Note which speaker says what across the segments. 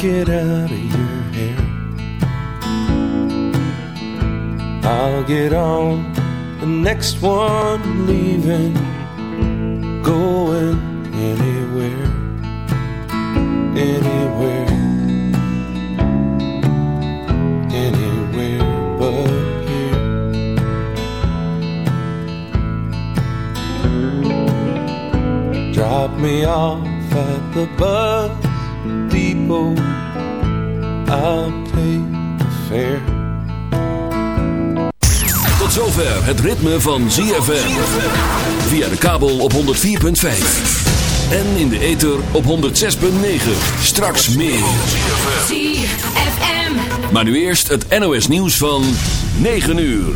Speaker 1: Get out of your hair. I'll get on the next one leaving,
Speaker 2: van ZFM. Via de kabel op 104.5. En in de ether op 106.9. Straks meer.
Speaker 3: ZFM.
Speaker 2: Maar nu eerst het NOS nieuws van 9 uur.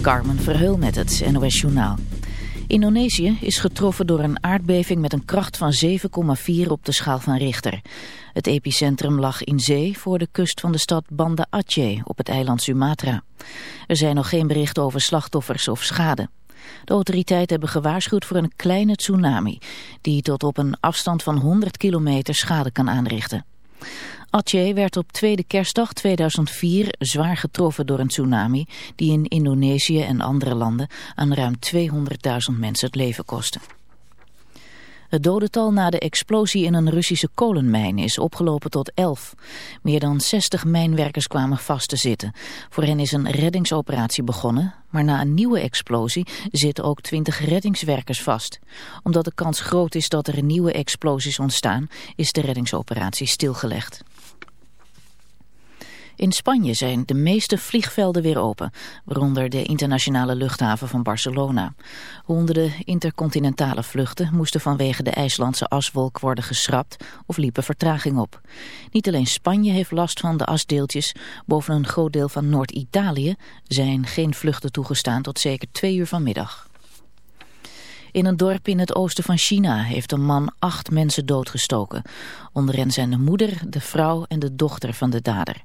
Speaker 4: Carmen Verheul met het NOS Journaal. Indonesië is getroffen door een aardbeving met een kracht van 7,4 op de schaal van Richter. Het epicentrum lag in zee voor de kust van de stad Banda Aceh op het eiland Sumatra. Er zijn nog geen berichten over slachtoffers of schade. De autoriteiten hebben gewaarschuwd voor een kleine tsunami... die tot op een afstand van 100 kilometer schade kan aanrichten. Aceh werd op tweede kerstdag 2004 zwaar getroffen door een tsunami... die in Indonesië en andere landen aan ruim 200.000 mensen het leven kostte. Het dodental na de explosie in een Russische kolenmijn is opgelopen tot 11. Meer dan 60 mijnwerkers kwamen vast te zitten. Voor hen is een reddingsoperatie begonnen, maar na een nieuwe explosie zitten ook 20 reddingswerkers vast. Omdat de kans groot is dat er nieuwe explosies ontstaan, is de reddingsoperatie stilgelegd. In Spanje zijn de meeste vliegvelden weer open, waaronder de internationale luchthaven van Barcelona. Honderden intercontinentale vluchten moesten vanwege de IJslandse aswolk worden geschrapt of liepen vertraging op. Niet alleen Spanje heeft last van de asdeeltjes, boven een groot deel van Noord-Italië zijn geen vluchten toegestaan tot zeker twee uur vanmiddag. In een dorp in het oosten van China heeft een man acht mensen doodgestoken. Onder hen zijn de moeder, de vrouw en de dochter van de dader.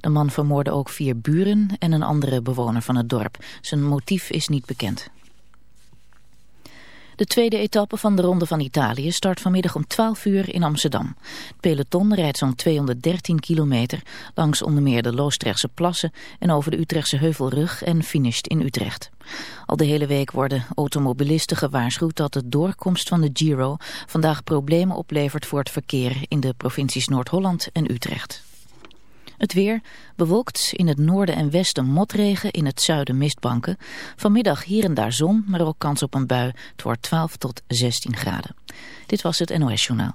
Speaker 4: De man vermoordde ook vier buren en een andere bewoner van het dorp. Zijn motief is niet bekend. De tweede etappe van de Ronde van Italië start vanmiddag om 12 uur in Amsterdam. Het peloton rijdt zo'n 213 kilometer langs onder meer de Loostrechtse plassen en over de Utrechtse Heuvelrug en finisht in Utrecht. Al de hele week worden automobilisten gewaarschuwd dat de doorkomst van de Giro vandaag problemen oplevert voor het verkeer in de provincies Noord-Holland en Utrecht. Het weer bewolkt in het noorden en westen motregen, in het zuiden mistbanken. Vanmiddag hier en daar zon, maar ook kans op een bui. Het wordt 12 tot 16 graden. Dit was het NOS Journaal.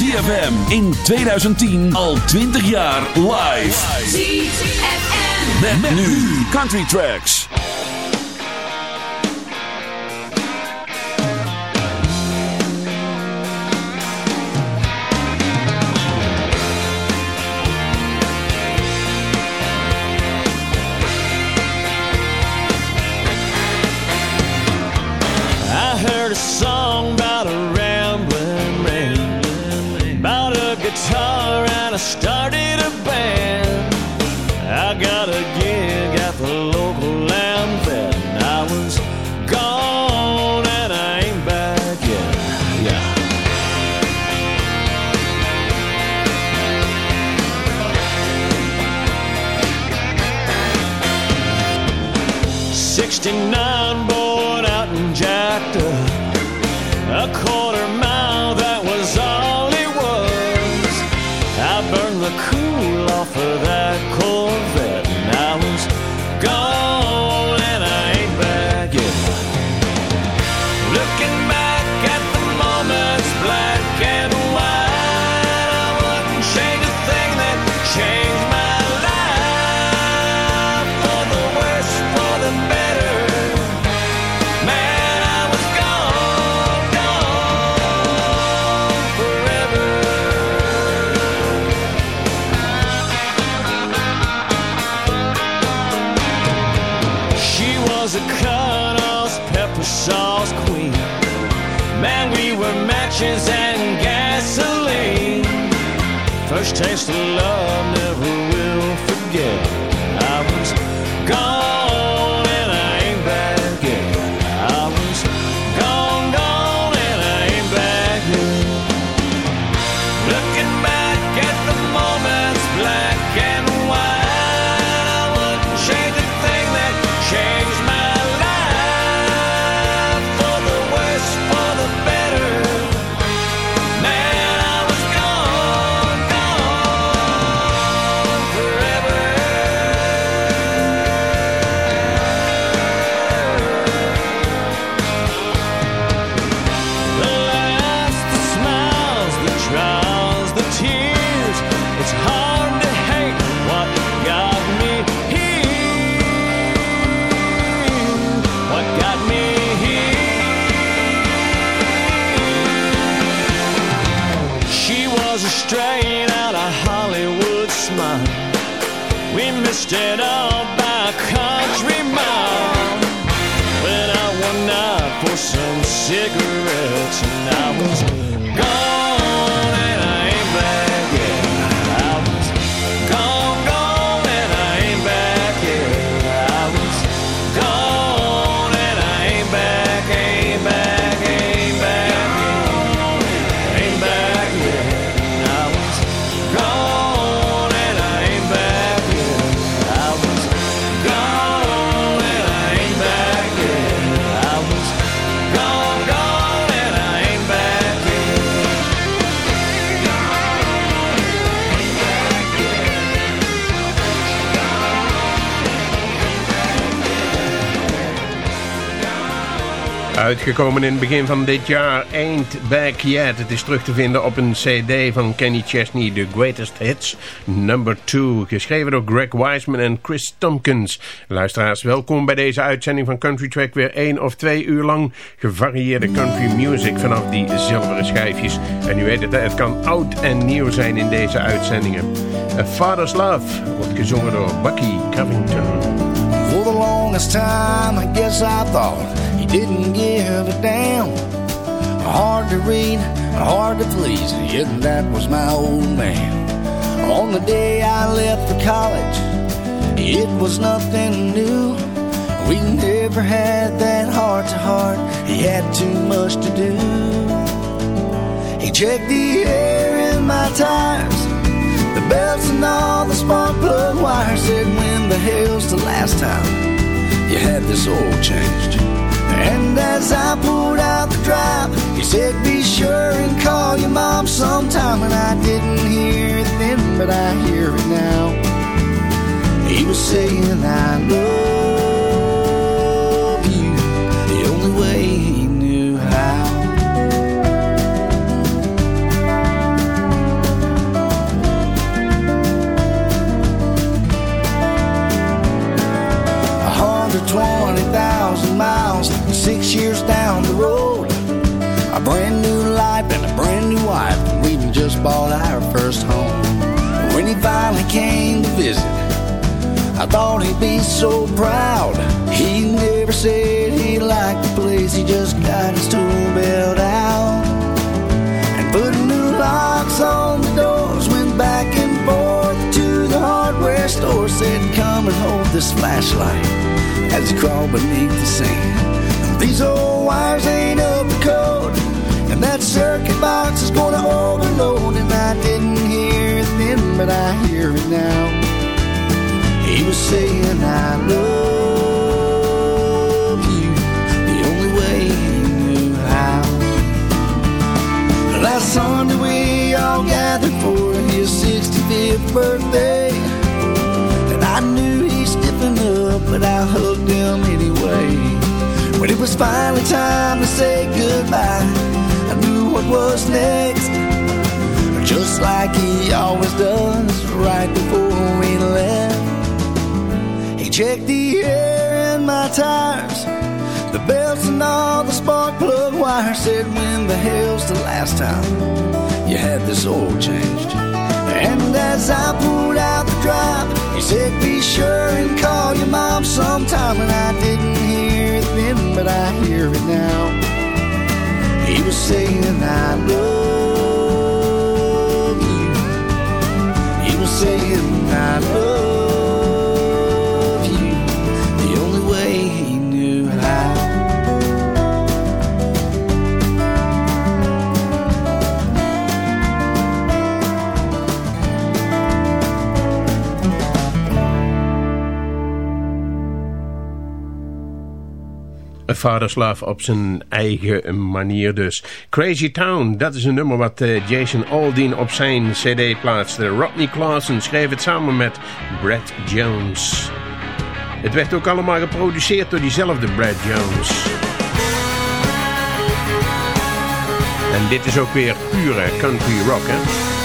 Speaker 2: ZFM in 2010 al 20 jaar live.
Speaker 3: ZFM.
Speaker 2: Met, nu Country Tracks.
Speaker 5: I heard a song about a
Speaker 6: 69 born taste of love, We missed
Speaker 7: Uitgekomen in het begin van dit jaar, Ain't Back Yet. Het is terug te vinden op een cd van Kenny Chesney, The Greatest Hits Number 2. Geschreven door Greg Wiseman en Chris Tompkins. Luisteraars, welkom bij deze uitzending van Country Track. Weer één of twee uur lang gevarieerde country music vanaf die zilveren schijfjes. En u weet het, het kan oud en nieuw zijn in deze uitzendingen. A Father's Love wordt gezongen door Bucky Covington.
Speaker 8: For the longest time, I guess I thought didn't give a damn. Hard to read, hard to please, yet that was my old man. On the day I left for college, it was nothing new. We never had that heart to heart, he had too much to do. He checked the air in my tires, the belts and all the spark plug wires. Said, when the hell's the last time you had this oil changed? And as I pulled out the drive, he said, Be sure and call your mom sometime. And I didn't hear it then, but I hear it now. He was saying, I love you the only way he knew how. A hundred twenty thousand miles, six years down the road. A brand new life and a brand new wife. We just bought our first home. When he finally came to visit, I thought he'd be so proud. He never said he liked the place, he just got his tool belt out and put new locks on the doors. Went back and forth to the hardware store, said, Come and hold this flashlight as he crawled beneath the sand. These old wires ain't up to code, and that circuit box is gonna overload. And I didn't hear it then, but I hear it now. He was saying, I love you the only way he knew how. Last Sunday, we all gathered for his 65th birthday, and I knew he stiffened up, but I hugged him was finally time to say goodbye, I knew what was next. Just like he always does right before we left. He checked the air in my tires, the belts and all the spark plug wires. Said, when the hell's the last time you had this oil changed? And as I pulled out the drive, he said, be sure and call your mom sometime. And I didn't then, but I hear it now. He was saying, I love you. He was saying, I love
Speaker 7: Love op zijn eigen manier dus. Crazy Town, dat is een nummer wat eh, Jason Aldean op zijn cd plaatste. Rodney Clausen schreef het samen met Brad Jones. Het werd ook allemaal geproduceerd door diezelfde Brad Jones. En dit is ook weer pure country rock, hè?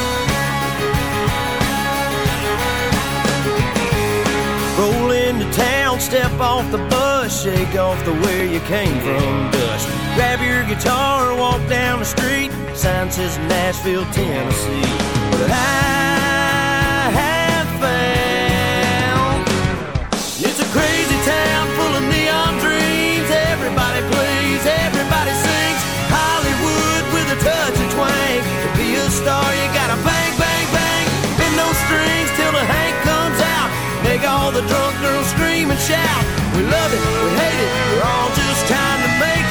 Speaker 9: Step off the bus, shake off the where you came from dust. Grab your guitar, walk down the street. Sign says Nashville, Tennessee. But I have found it's a crazy town full of neon dreams. Everybody plays, everybody sings. Hollywood with a touch of twang. To be a star, you gotta all the drunk girls scream and shout. We love it, we hate it, we're all just trying to make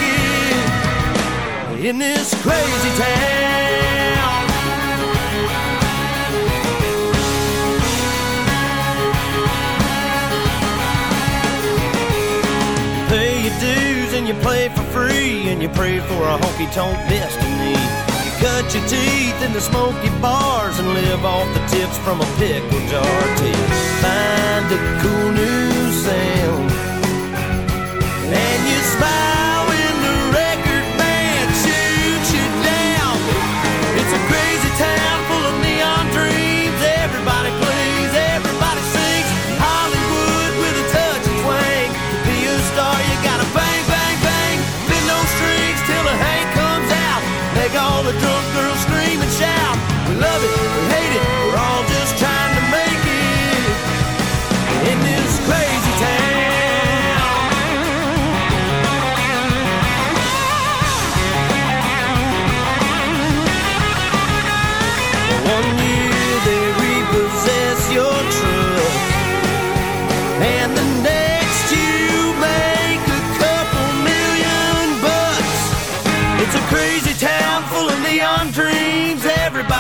Speaker 9: it in this crazy town. You pay your dues and you play for free and you pray for a honky tonk destiny. Cut your teeth in the smoky bars and live off the tips from a pickle jar till find a cool new sound.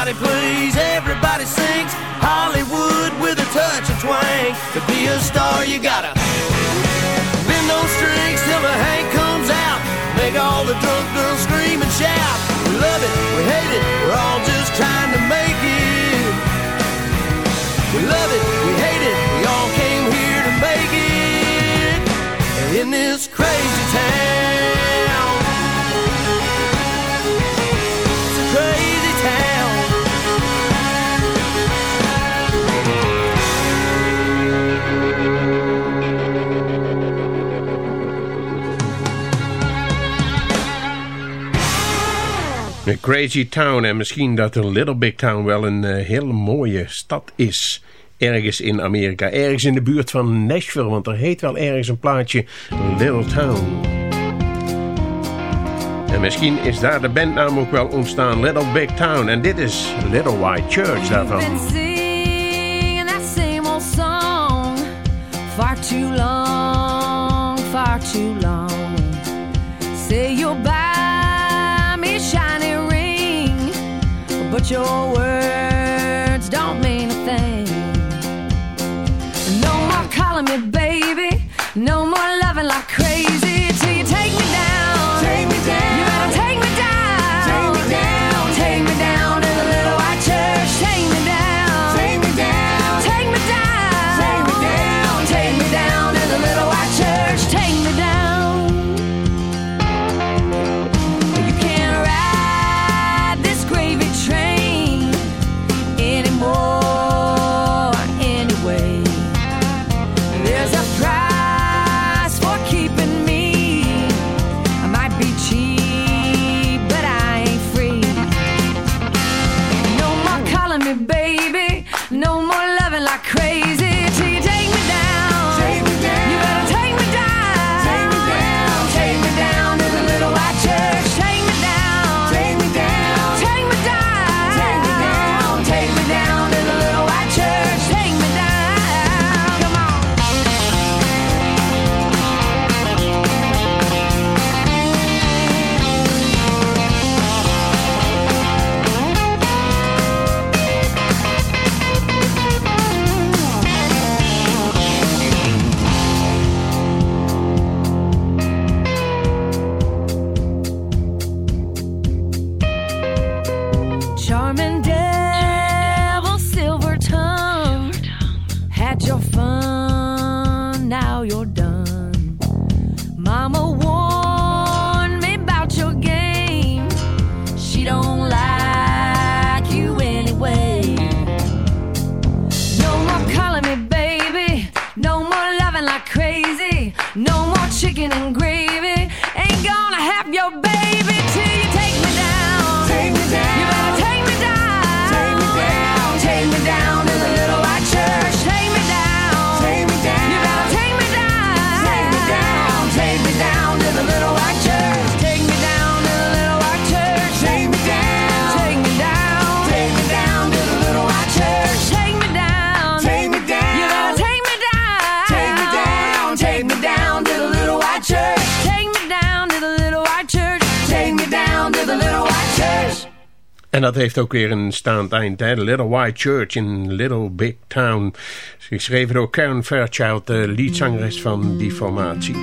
Speaker 9: Everybody plays, everybody sings. Hollywood with a touch of twang. To be a star, you gotta bend those strings till the Hank comes out. Make all the drunk girls scream and shout. We love it, we hate it, we're all just trying to make it. We love it, we hate it, we all came here to make it. In this crazy town. Crazy Town
Speaker 7: en misschien dat de Little Big Town wel een eh, hele mooie stad is. Ergens in Amerika, ergens in de buurt van Nashville, want er heet wel ergens een plaatje Little Town. En misschien is daar de bandnaam ook wel ontstaan, Little Big Town. En dit is Little White Church daarvan.
Speaker 3: far too but your words don't mean a thing. No more calling me baby, no more
Speaker 7: heeft ook weer een staand eind. Hè? Little White Church in Little Big Town. Geschreven door Karen Fairchild, de leadzangeres van die formatie.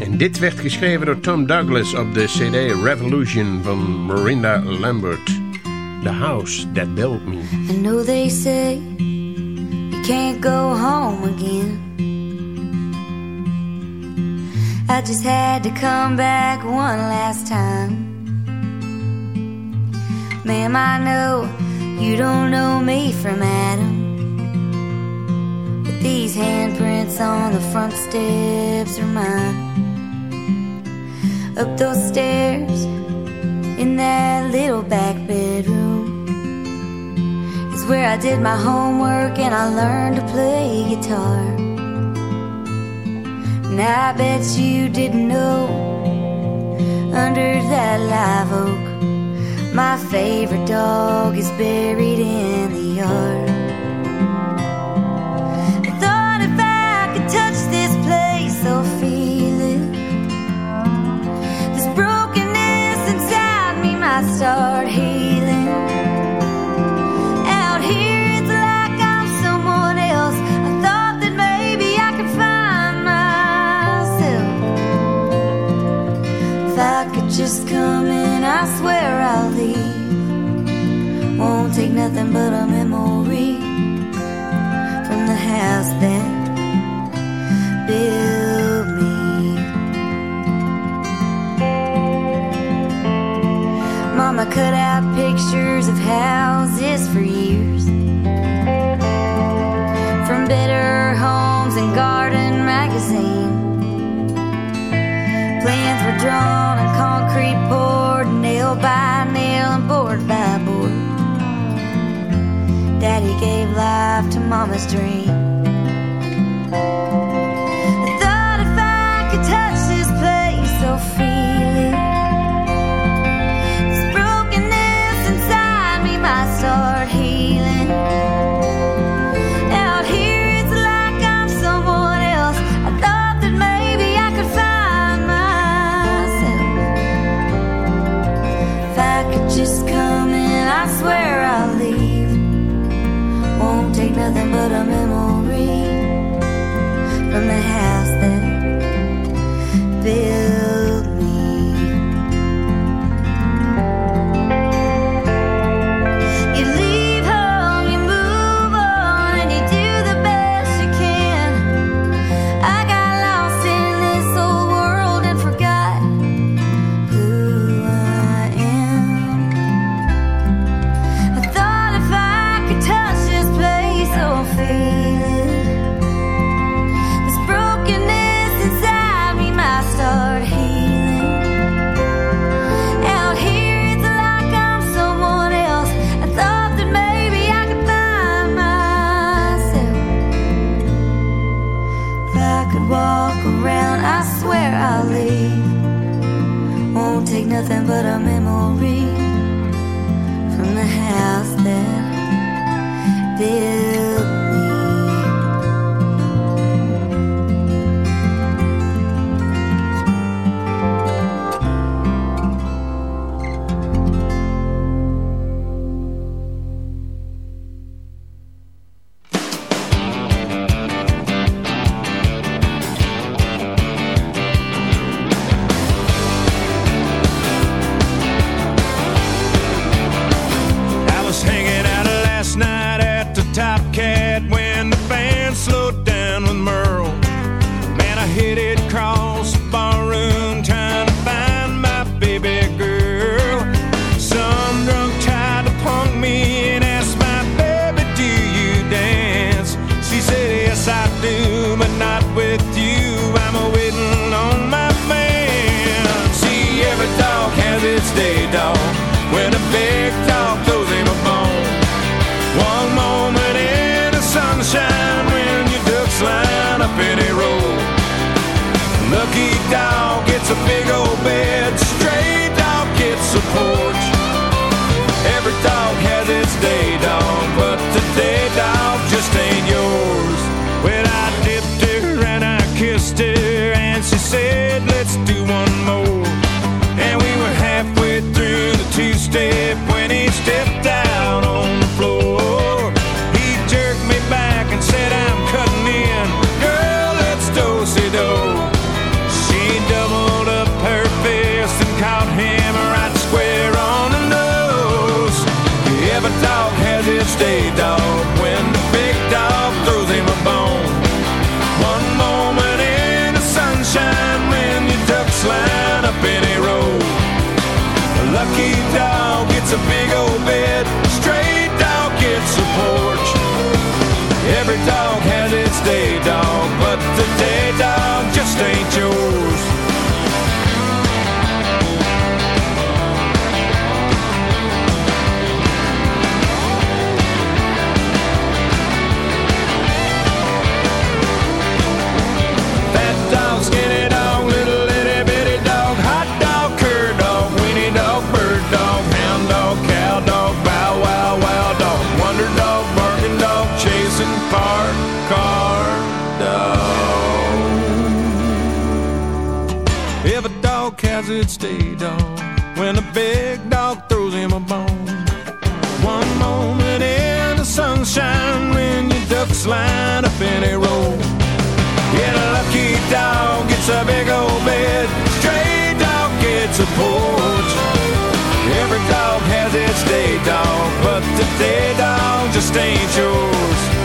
Speaker 7: En dit werd geschreven door Tom Douglas op de CD Revolution van Marinda Lambert. The House That Built Me.
Speaker 10: I know they say you can't go home again. I just had to come back one last time. Ma'am, I know you don't know me from Adam. But these handprints on the front steps are mine. Up those stairs in that little back bedroom is where I did my homework and I learned to play guitar. And I bet you didn't know under that live oak, my favorite dog is buried in the yard. I thought if I could touch this place, I'll feel it. This brokenness inside me might start healing. I swear I'll leave. Won't take nothing but a memory from the house that built me. Mama cut out pictures of houses for years. From Better Homes and Garden were drawn and concrete poured, nail by nail and board by board. Daddy gave life to Mama's dream.
Speaker 5: Gets a big old bed. Stray dog gets a porch. Every dog has its day dog, but the day dog just ain't yours. Well, I dipped her and I kissed her, and she said, let's do one more. And we were halfway through the two-step when Lucky dog gets a big old bed. Has its day dog when a big dog throws him a bone. One moment in the sunshine when your ducks line up in a row. Yeah, a lucky dog gets a big old bed. Stray dog gets a porch. Every dog has its day dog, but the day dog just ain't yours.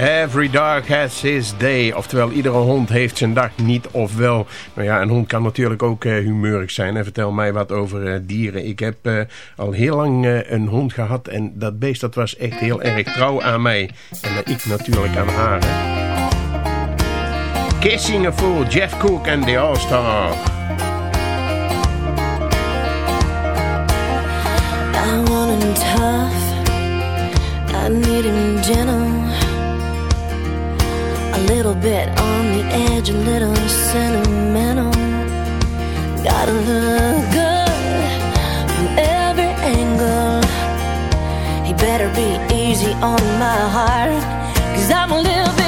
Speaker 7: Every dog has his day. Oftewel, iedere hond heeft zijn dag niet of wel. Maar ja, een hond kan natuurlijk ook uh, humeurig zijn. En vertel mij wat over uh, dieren. Ik heb uh, al heel lang een hond gehad. En dat beest dat was echt heel erg trouw aan mij. En ik natuurlijk aan haar. Kissing a Fool, Jeff Cook en The All-Star.
Speaker 11: I want tough. I need him gentle. A little bit on the edge, a little sentimental. Gotta look good from every angle. He better be easy on my heart, cause I'm a little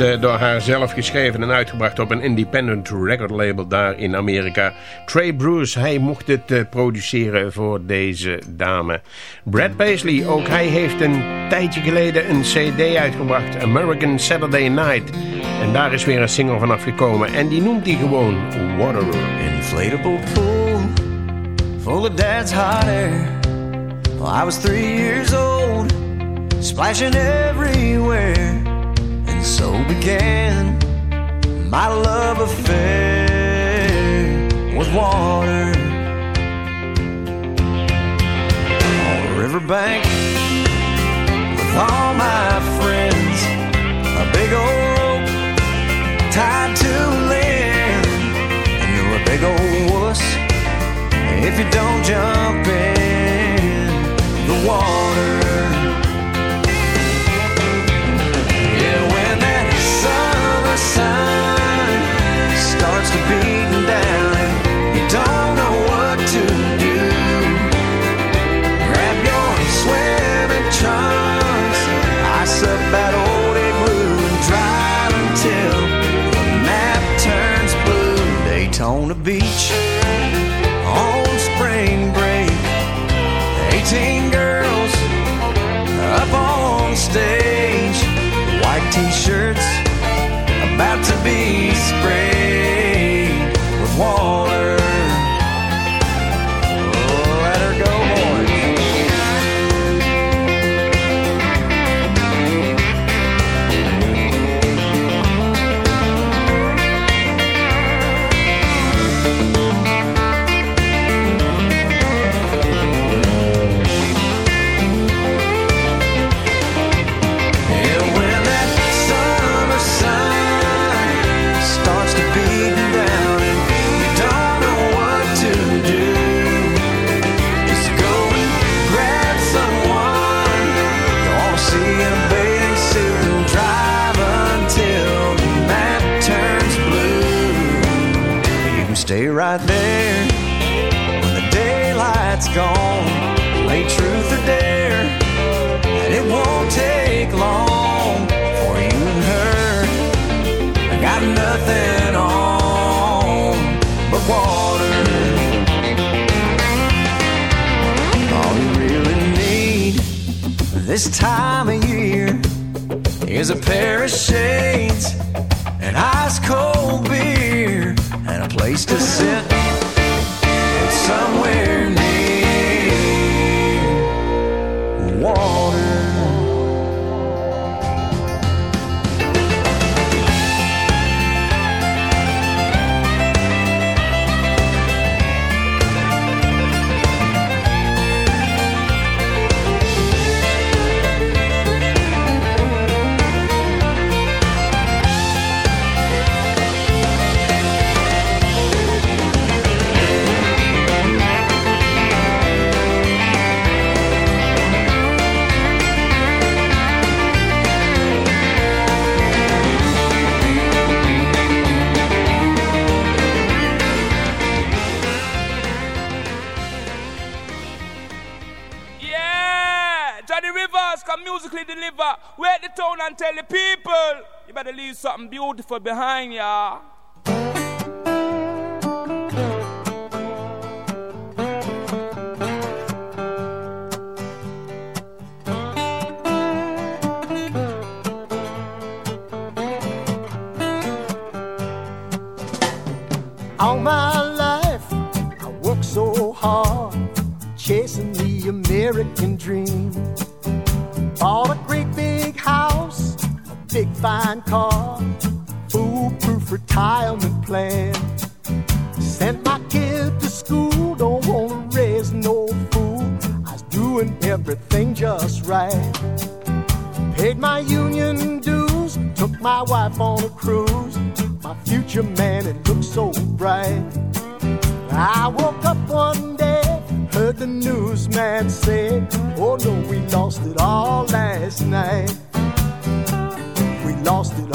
Speaker 7: Eh, door haar zelf geschreven en uitgebracht op een independent record label daar in Amerika. Trey Bruce, hij mocht het eh, produceren voor deze dame. Brad Paisley, ook hij heeft een tijdje geleden een cd uitgebracht. American Saturday Night. En daar is weer een single van afgekomen. En die noemt hij gewoon Water.
Speaker 8: Inflatable pool, full of dad's hot air. I was three years old, splashing everywhere. And so began my love affair with water. On the riverbank with all my friends, a big old rope tied to land. And you're a big old wuss if you don't jump in the water.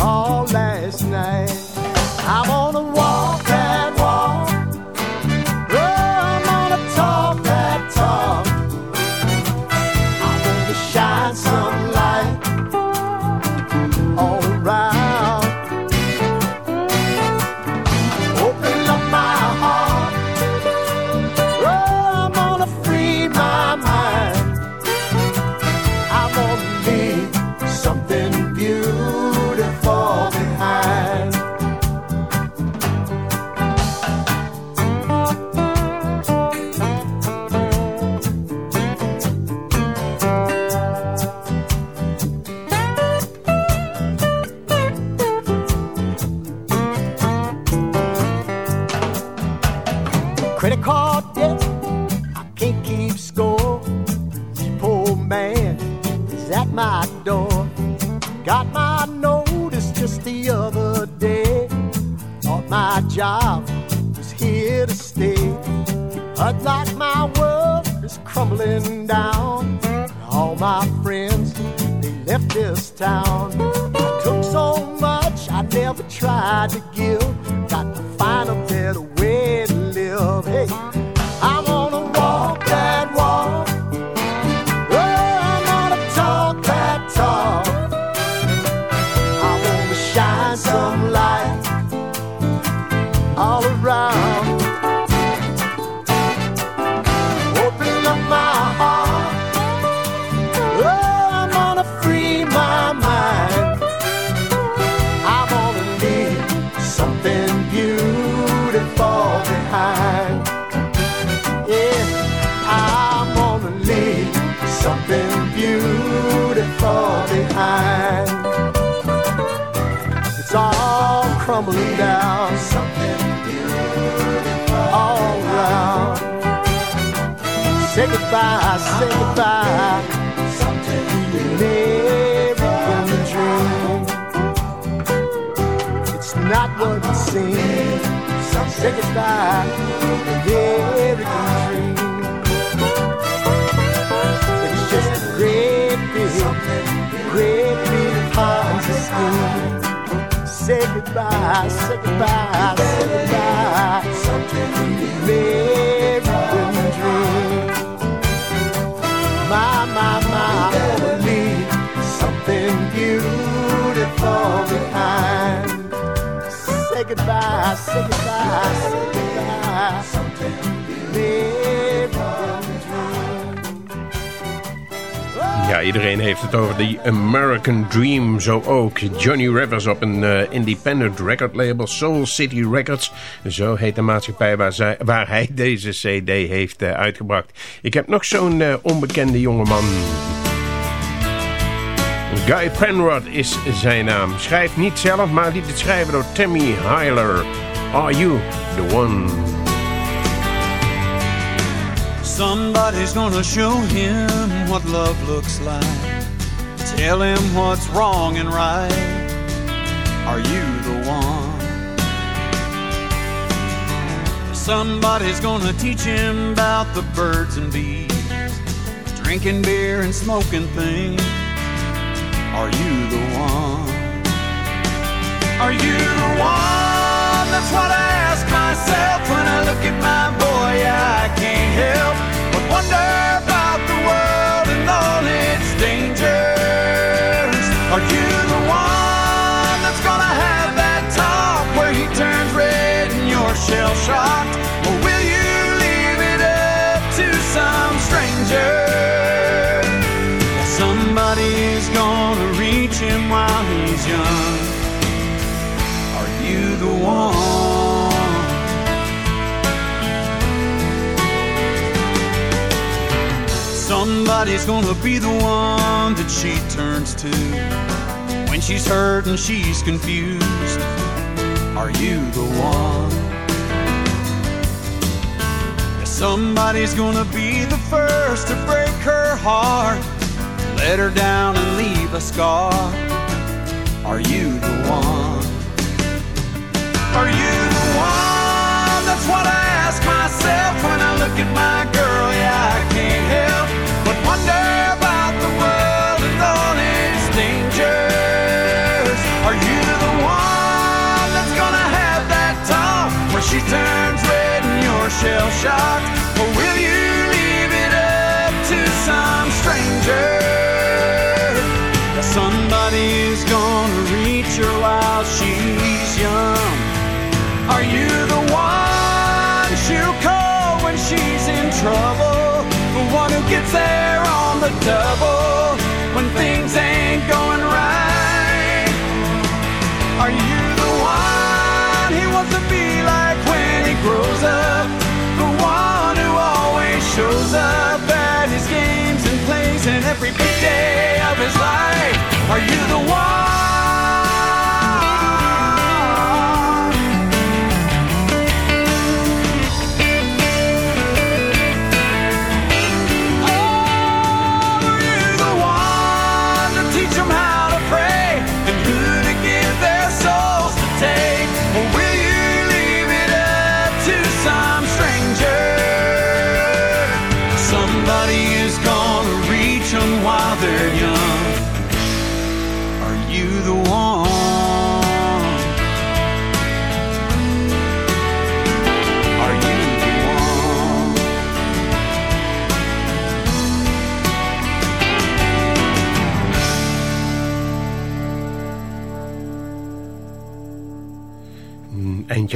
Speaker 8: all
Speaker 12: Say
Speaker 13: goodbye, say goodbye. American dream. It's not what it seems. Say goodbye, American dream. It's just a great big, great big Ponzi scheme. Say goodbye, say goodbye, say goodbye.
Speaker 7: Ja, iedereen heeft het over de American Dream, zo ook. Johnny Rivers op een eh, independent record label, Soul City Records. Zo heet de maatschappij waar, hij deze cd heeft eh, uitgebracht. Ik heb nog zo'n eh, onbekende jongeman. Guy Penrod is zijn naam. Schrijft niet zelf, maar liet het schrijven door Tammy Hyler. Are you the one?
Speaker 14: Somebody's gonna show him what love looks like. Tell him what's wrong and right. Are you the one? Somebody's gonna teach him about the birds and bees, drinking beer and smoking things. Are you the one? Are you the one? That's what Somebody's gonna be the one that she turns to when she's hurt and she's confused. Are you the one? Yeah, Somebody's gonna be the first to break her heart, let her down and leave a scar. Are you the one? Are you the one? That's what I ask myself when I look at my girl. Yeah, I shell shocked? Or will you leave it up to some stranger? Yeah, Somebody's gonna reach her while she's young. Are you the one double when things ain't going right? Are you the one he wants to be like when he grows up? The one who always shows up at his games and plays in every big day of his life? Are you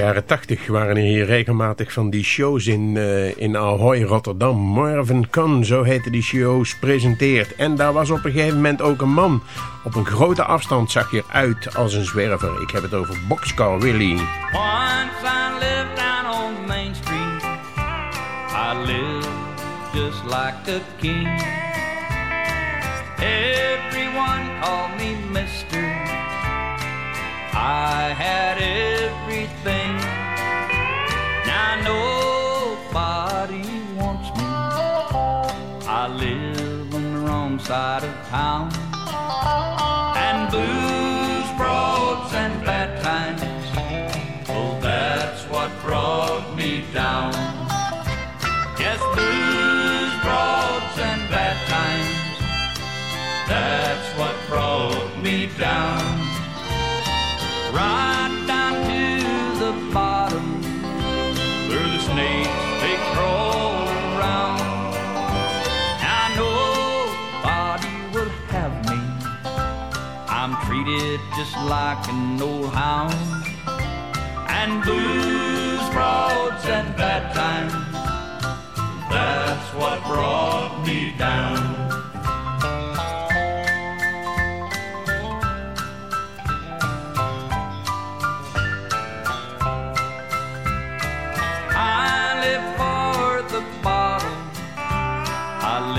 Speaker 7: jaren tachtig waren er hier regelmatig van die shows in, eh, in Ahoy, Rotterdam. Marvin Kahn, zo heette die shows, presenteert. En daar was op een gegeven moment ook een man. Op een grote afstand zag je eruit als een zwerver. Ik heb het over Boxcar Willie.
Speaker 6: Main Street. I just like a king. Everyone called me. I had everything. Side of town. And blues, broads, and bad times. Oh, that's what brought me down. Yes, blues, broads, and bad times. That's what brought me down. Right down to the bottom where the snakes treated just like an old hound. And blues, broads, and bad times. That's what brought me down. I live for the bottle. I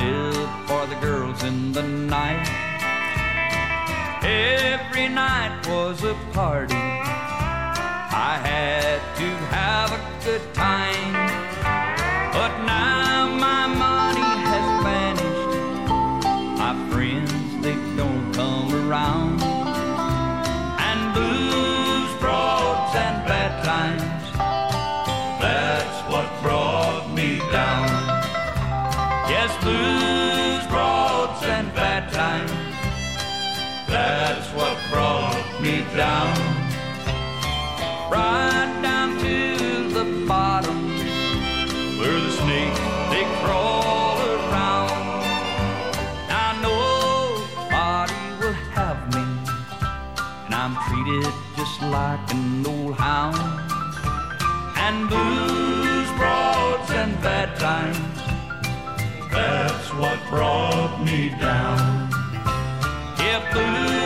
Speaker 6: Every night was a party. I had to have a good time. But now my money has vanished. My friends, they don't come around. And blues, broads, and bad times. That's what brought me down. Yes, blues, broads, and bad times. That's what brought me down. Right down to the bottom where the snakes they crawl around. Now nobody will have me, and I'm treated just like an old hound. And blues, broads, and bad times. That's what brought me down. Yeah, blues,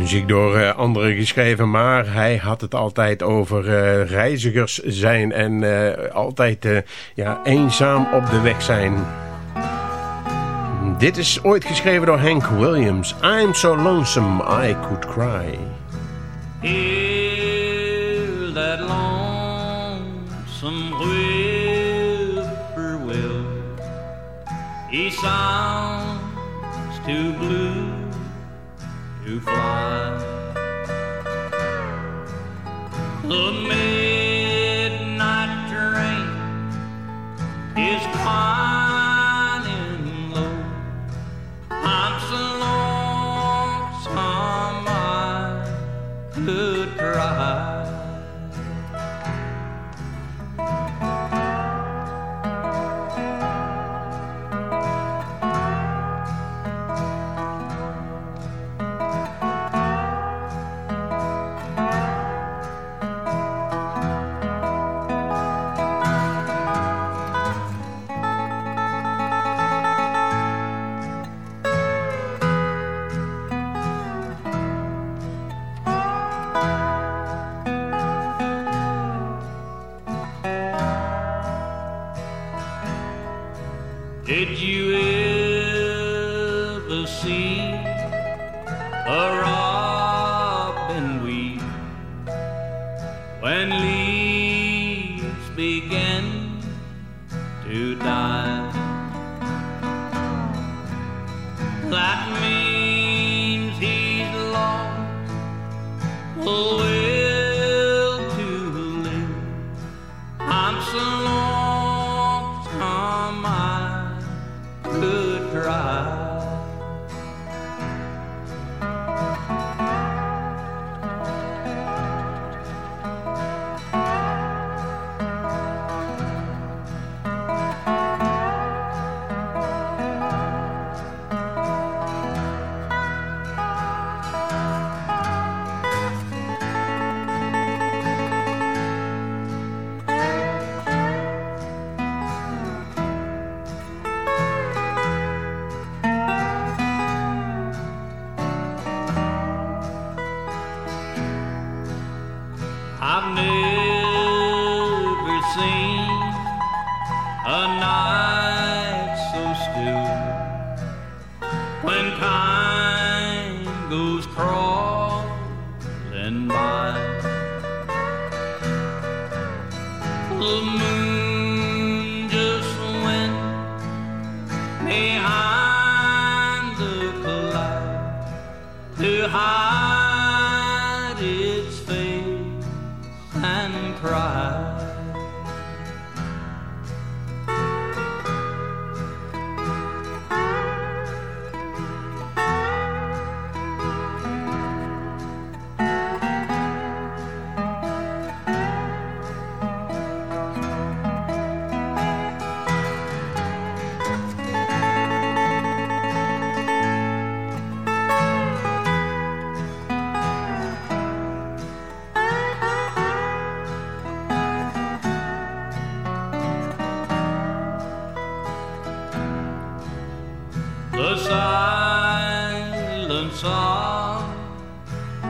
Speaker 7: Muziek door eh, anderen geschreven, maar hij had het altijd over eh, reizigers zijn en eh, altijd ja, eenzaam op de weg zijn. Dit is ooit geschreven door Hank Williams. I'm so lonesome I could cry.
Speaker 6: Hear that lonesome whippoorwill. He sounds too blue to fly. The midnight train is climbing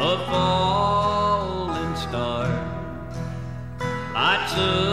Speaker 6: a falling star. Lights up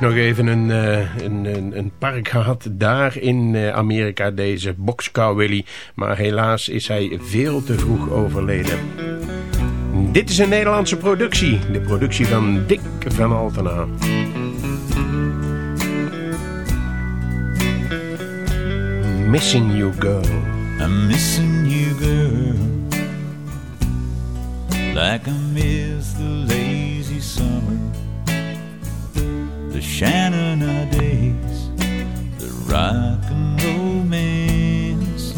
Speaker 7: nog even een, eh, een, een, een park gehad daar in eh, Amerika, deze Boxcar Willy. Maar helaas is hij veel te vroeg overleden. Dit is een Nederlandse productie. De productie van Dick van Altena. Missing You Girl.
Speaker 15: I'm missing you, girl. Like I miss the lazy the Shannon days, the rock and romance.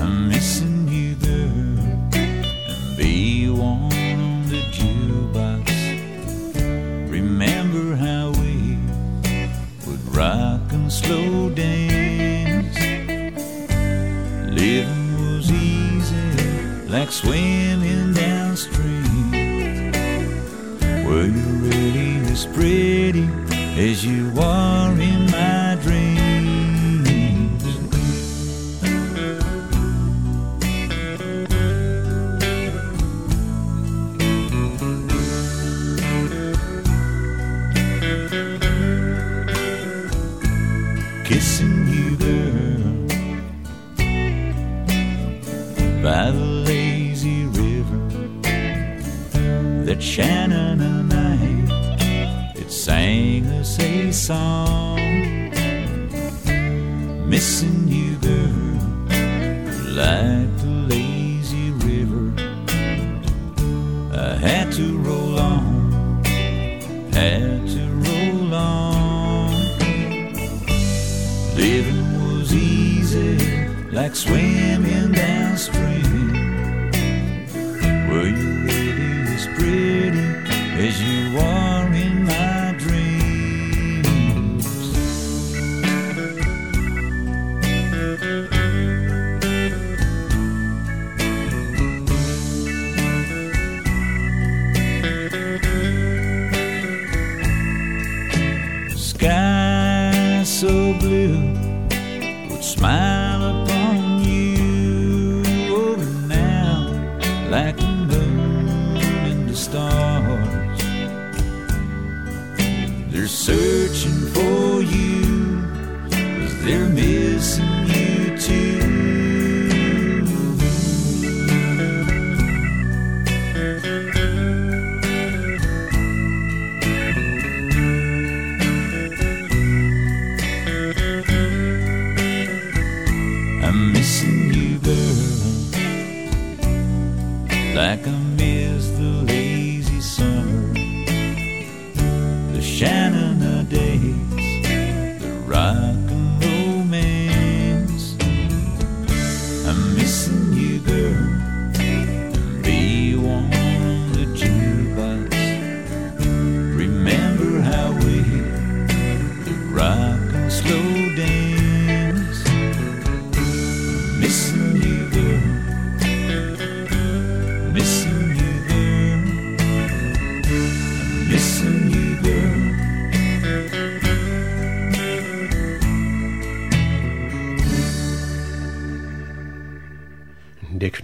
Speaker 15: I'm missing you, girl, and be one on the jukebox. Remember how we would rock and slow dance. Living was easy, like swimming downstream. As pretty as you are in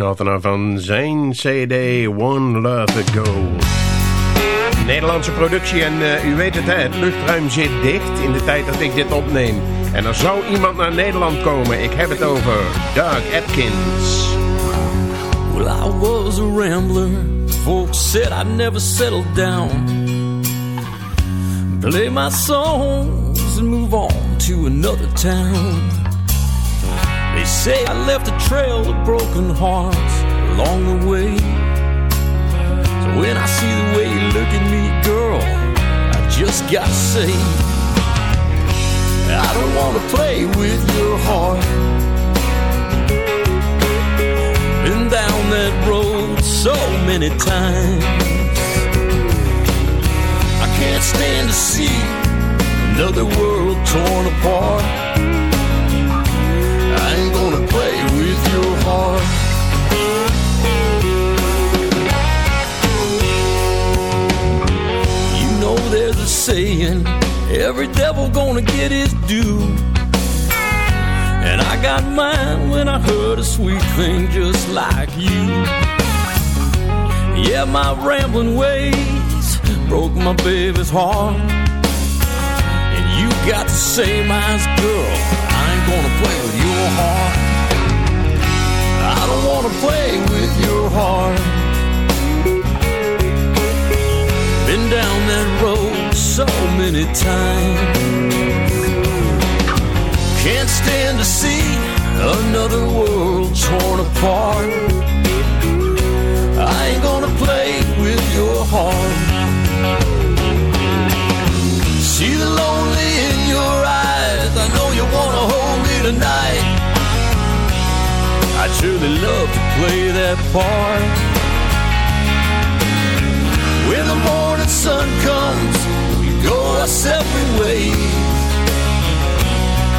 Speaker 7: Knaltenaar van zijn CD One Love Ago. Nederlandse productie en uh, u weet het, hè, het luchtruim zit dicht in de tijd dat ik dit opneem. En er zou iemand naar Nederland komen. Ik heb het over Doug Atkins.
Speaker 6: Well, I was a rambler. Folks said I'd never settle down. Play my songs and move on to another town. Say I left a trail of broken hearts along the way. So when I see the way you look at me, girl, I just gotta say, I don't wanna play with your heart. Been down that road so many times. I can't stand to see another world torn apart. You know there's a saying, every devil gonna get his due. And I got mine when I heard a sweet thing just like you. Yeah, my rambling ways broke my baby's heart. And you got the same eyes, girl. I ain't gonna play with your heart. I don't wanna play with your heart. Been down that road so many times. Can't stand to see another world torn apart. I ain't gonna play with your heart. See the lonely in your eyes. I know you wanna hold me tonight. I'd surely love to play that part. When the morning sun comes, we go our separate ways.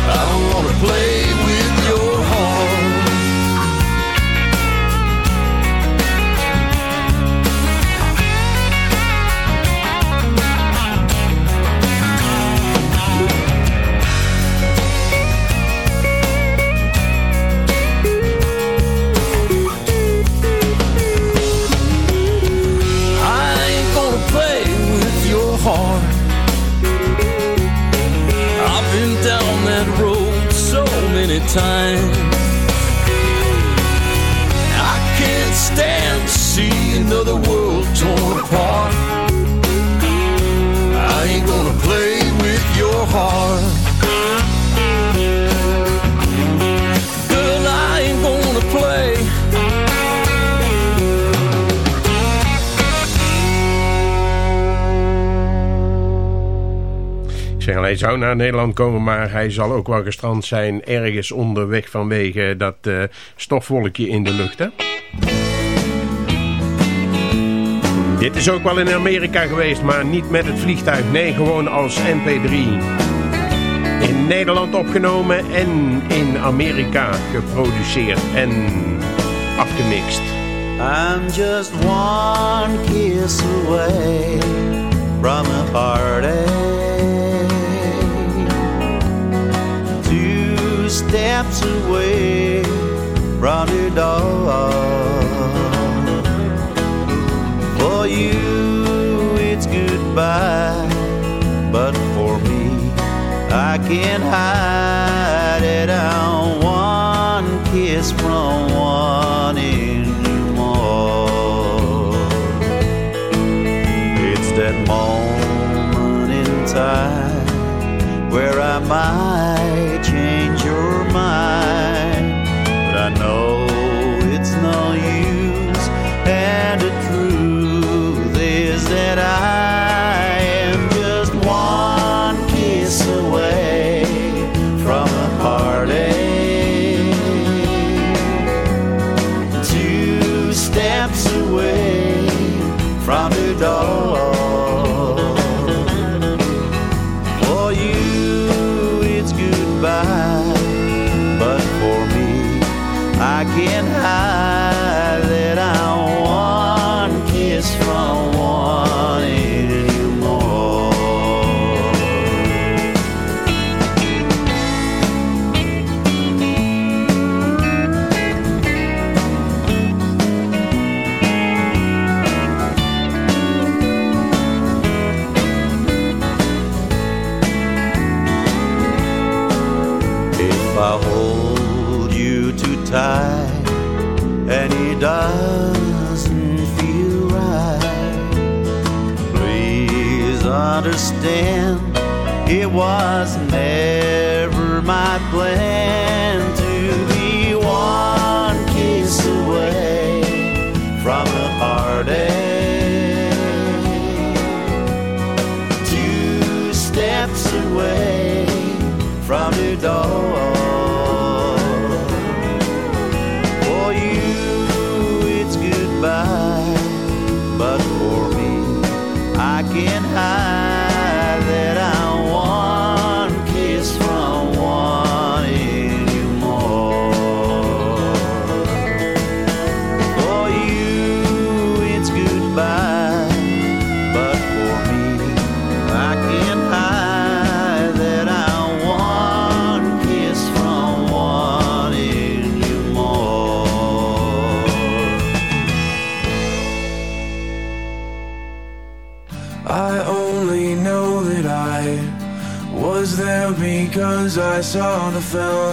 Speaker 6: I don't wanna play times. I can't stand to see another world torn apart.
Speaker 7: Zeg hij zou naar Nederland komen, maar hij zal ook wel gestrand zijn ergens onderweg vanwege dat eh, stofwolkje in de lucht. Hè? Dit is ook wel in Amerika geweest, maar niet met het vliegtuig. Nee, gewoon als MP3. In Nederland opgenomen en in Amerika geproduceerd en afgemixt.
Speaker 9: I'm just one kiss away from a party. Steps away from your door. For you, it's goodbye, but for me, I can't hide it. I'm one kiss from one anymore. It's that moment in time where I might
Speaker 8: saw the film.